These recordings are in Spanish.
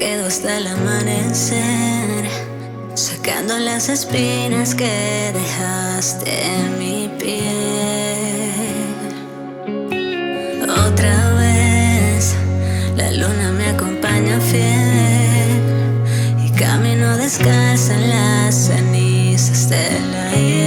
quedo hasta el amanecer, sacando las espinas que dejaste en mi piel. Otra vez, la luna me acompaña fiel y camino descalza en las cenizas de la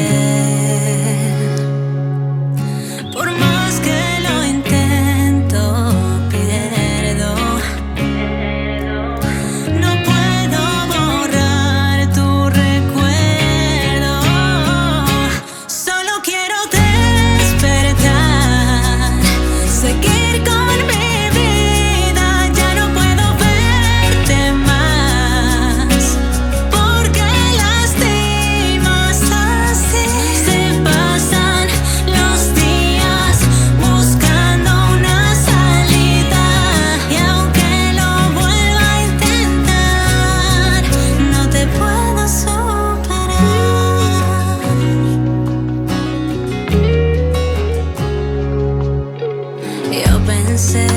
Yo pensé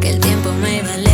que el tiempo me iba a